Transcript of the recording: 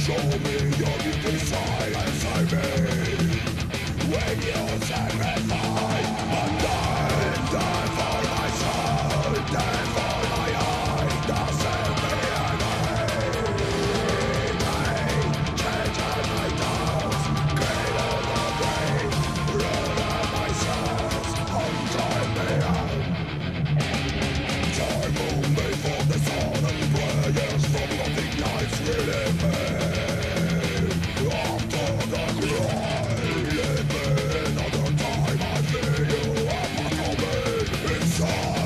Show me your deep desire As I Strong.